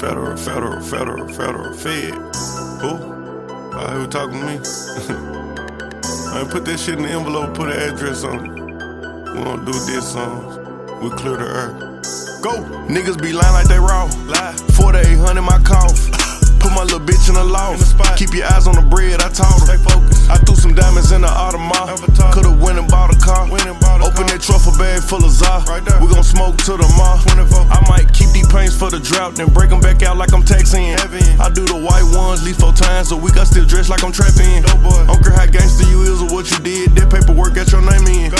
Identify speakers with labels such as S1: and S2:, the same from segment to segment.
S1: Federal, federal, federal, federal, fed. Who? Uh, who talking to me? I put that shit in the envelope, put an address on it. We don't do this songs. We clear the earth. Go! Niggas be lying like they raw. Lie. 4800 my cough. Put my little bitch in the loft. Keep your eyes on the bread, I taught her. I threw some diamonds in the Audemars. The drought, then break them back out like I'm taxing. I do the white ones, leave four times a week. I still dress like I'm trapping. I don't care how gangster you is or what you did. That paperwork got your name in.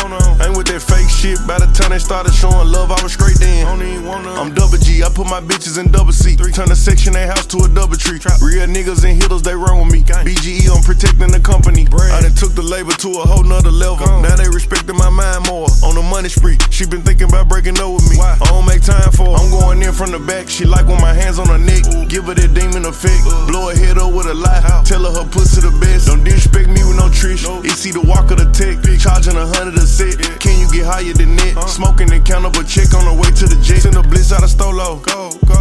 S1: Ain't with that fake shit. By the time they started showing love, I was straight then. I'm double G. I put my bitches in double C. Turn a Section 8 house to a double tree. Real niggas and hitters, they run with me. BGE, I'm protecting the company. I done took the labor to a whole nother level. Now they respecting my mind more. On the money spree, she been thinking about breaking up with me. I don't make time for her. I'm going in from the back. She like when my hands on her neck. Give her that demon effect. Blow her head up with a lie. Tell her her pussy the best. EC the walk of the tech. Charging a hundred a set. Can you get higher than that? Uh-huh. Smoking and count up a check on the way to the jet. Send a blitz out of Stolo.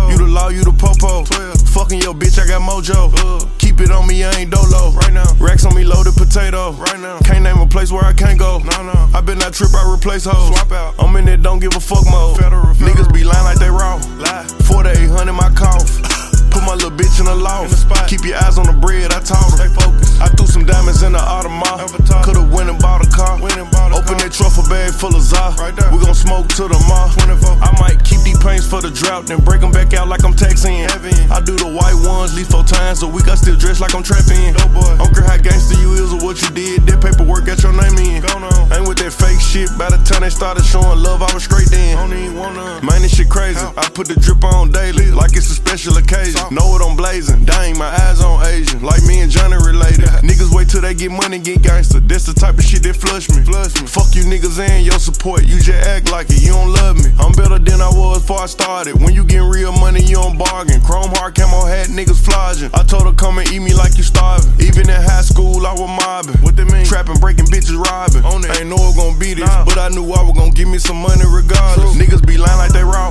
S1: You the law, you the popo. Fucking your bitch, I got mojo. Keep it on me, I ain't dolo. Right now. Racks on me, loaded potato. Right now. Can't name a place where I can't go. No, no. I been that trip, I replace hoes. Swap out. I'm in it, don't give a fuck mode. Federal, Niggas be lying like they raw. Lie. In the Audemars. Could've went and bought a car. Open that truffle bag full of za. We gon' smoke to the mall. I might keep these paints for the drought, then break them back out like I'm taxing. I do the white ones, leave four times a week. I still dress like I'm trapping. I don't care how gangster you is or what you did. That paperwork got your name in. Ain't with that fake shit. By the time they started showing I put the drip on daily, like it's a special occasion. Know what I'm blazing. Dang, my eyes on Asian, like me and Johnny related. Niggas wait till they get money, get gangster. That's the type of shit that flush me. Flush me. Fuck you niggas and your support. You just act like it, you don't love me. I'm better than I was before I started. When you getting real money, you don't bargain. Chrome Hearts camo hat, niggas flogging. I told her come and eat me like you starving. Even in high school, I was mobbing. What they mean? Trapping, breaking bitches, robbing. On it. I ain't know it gon' be this, but I knew I was gon' give me some money regardless. Niggas be lying like they raw.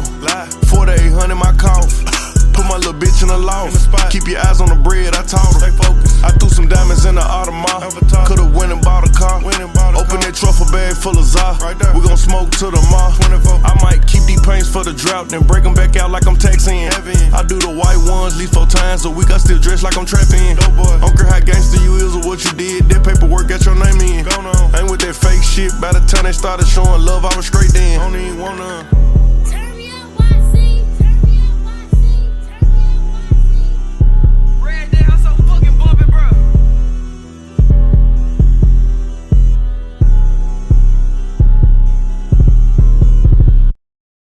S1: 4800 my cough. Put my little bitch in the loft. Keep your eyes on the bread, I taught her. I threw some diamonds in the Audemars. Could've went and bought a car. Open that truffle bag full of za. We gon' smoke to the mall. I might keep these paints for the drought, then break them back out like I'm taxing. I do the white ones, leave four times a week. I still dress like I'm trapping. I don't care how gangster you is or what you did. That paperwork got your name in. Ain't with that fake shit. By the time they started showing love, I was straight then. Don't even wanna.